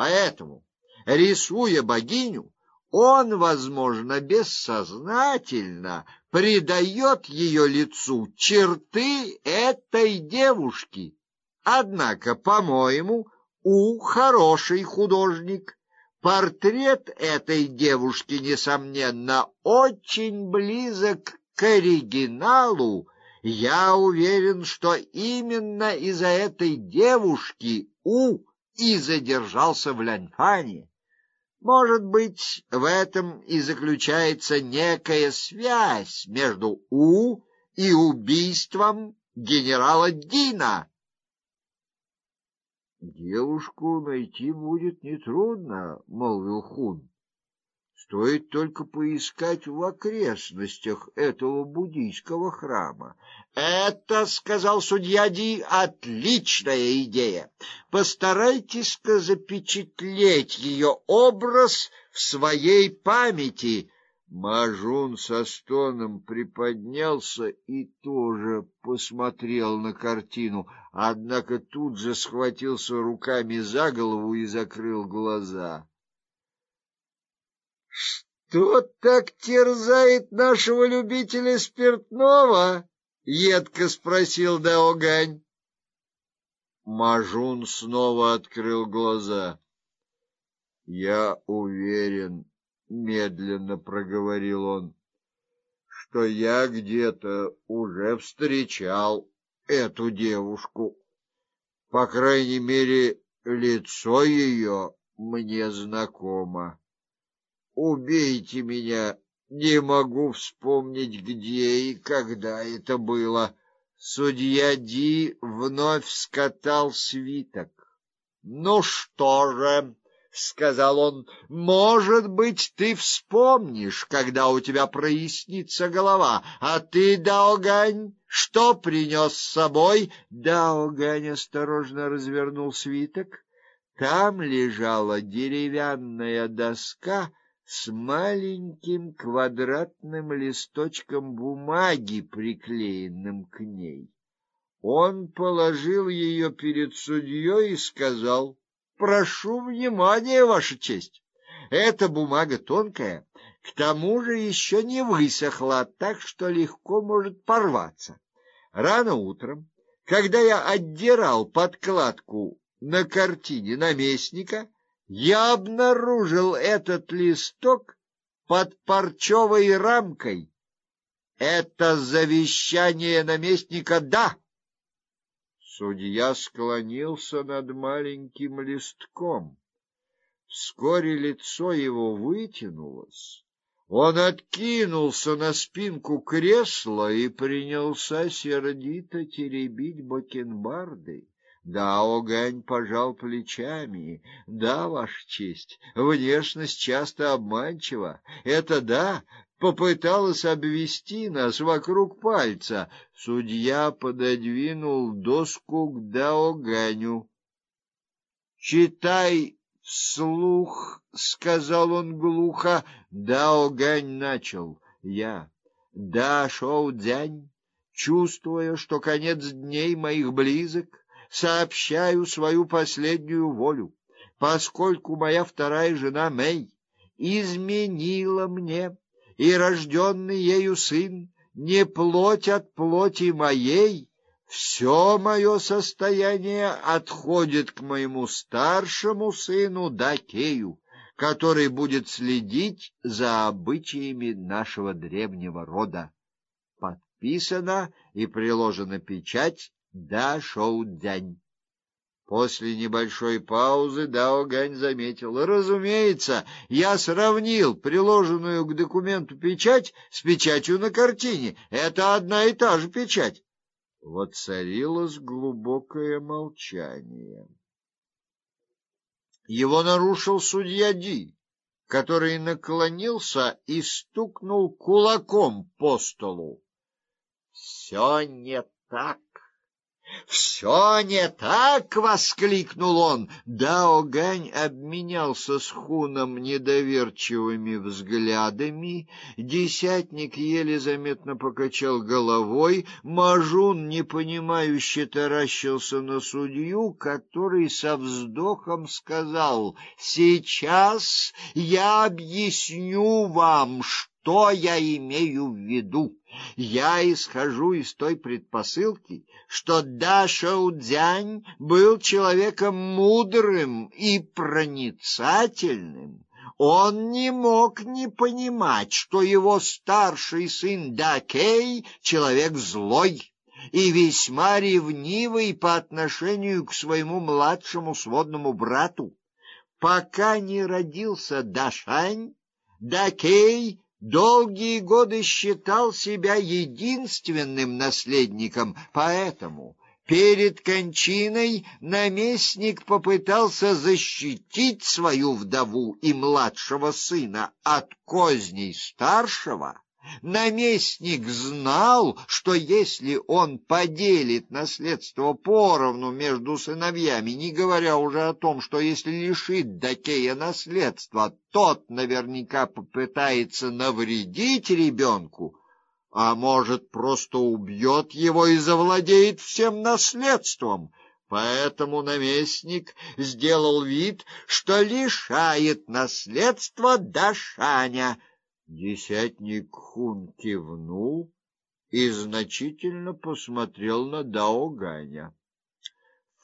Поэтому, рисуя богиню, он, возможно, бессознательно придает ее лицу черты этой девушки. Однако, по-моему, у хороший художник. Портрет этой девушки несомненно очень близок к оригиналу. Я уверен, что именно из-за этой девушки У и задержался в Ляньфане. Может быть, в этом и заключается некая связь между У и убийством генерала Дина. Девушку найти будет нетрудно, молвил Хун. Стоит только поискать в окрестностях этого буддийского храма. Это, сказал судья Ди, отличная идея. Постарайтесь-ка запечатлеть ее образ в своей памяти. Мажун со стоном приподнялся и тоже посмотрел на картину, однако тут же схватился руками за голову и закрыл глаза. Что так терзает нашего любителя спиртного? едко спросил Даогань. Мажун снова открыл глаза. Я уверен, медленно проговорил он, что я где-то уже встречал эту девушку. По крайней мере, лицо ее мне знакомо. Убейте меня, не могу вспомнить, где и когда это было. Судья Ди вновь скатал свиток. Ну что же, сказал он. Может быть, ты вспомнишь, когда у тебя прояснится голова. А ты, Даогань, что принес с собой? Даогань осторожно развернул свиток. Там лежала деревянная доска с маленьким квадратным листочком бумаги, приклеенным к ней. Он положил ее перед судьей и сказал: "Прошу внимания, ваша честь. Эта бумага тонкая, к тому же еще не высохла, так что легко может порваться. Рано утром, когда я отдирал подкладку на картине наместника, я обнаружил этот листок под парчевой рамкой. Это завещание наместника, да. Судья склонился над маленьким листком. Вскоре лицо его вытянулось. Он откинулся на спинку кресла и принялся сердито теребить бакенбарды. Да, Огань пожал плечами. Да, ваша честь, внешность часто обманчива. Это да, попыталась обвести нас вокруг пальца. Судья пододвинул доску к Даоганю. Читай вслух, сказал он глухо. Даогань начал. Я, да, Шоу Дзянь, чувствуя, что конец дней моих близок, сообщаю свою последнюю волю, поскольку моя вторая жена Мэй изменила мне, и рожденный ею сын не плоть от плоти моей, все мое состояние отходит к моему старшему сыну Дакею, который будет следить за обычаями нашего древнего рода. Подписано и приложена печать да Шоудзянь. После небольшой паузы Дао Гань заметил: "Разумеется, я сравнил приложенную к документу печать с печатью на картине. Это одна и та же печать". Воцарилось глубокое молчание. Его нарушил судья Ди, который наклонился и стукнул кулаком по столу. Все не так. Все не так, воскликнул он. Даогань обменялся с Хуном недоверчивыми взглядами. Десятник еле заметно покачал головой, Мажун непонимающе таращился на судью, который со вздохом сказал: "Сейчас я объясню вам, что я имею в виду. Я исхожу из той предпосылки, что Да Шоудзянь был человеком мудрым и проницательным. Он не мог не понимать, что его старший сын Дакей человек злой и весьма ревнивый по отношению к своему младшему сводному брату. Пока не родился Дашань, Дакей долгие годы считал себя единственным наследником, поэтому перед кончиной наместник попытался защитить свою вдову и младшего сына от козней старшего Наместник знал, что если он поделит наследство поровну между сыновьями, не говоря уже о том, что если лишит Дакея наследства, тот наверняка попытается навредить ребенку, а может, просто убьет его и завладеет всем наследством. Поэтому наместник сделал вид, что лишает наследства Дашаня — Десятник Хун кивнул и значительно посмотрел на Даоганя.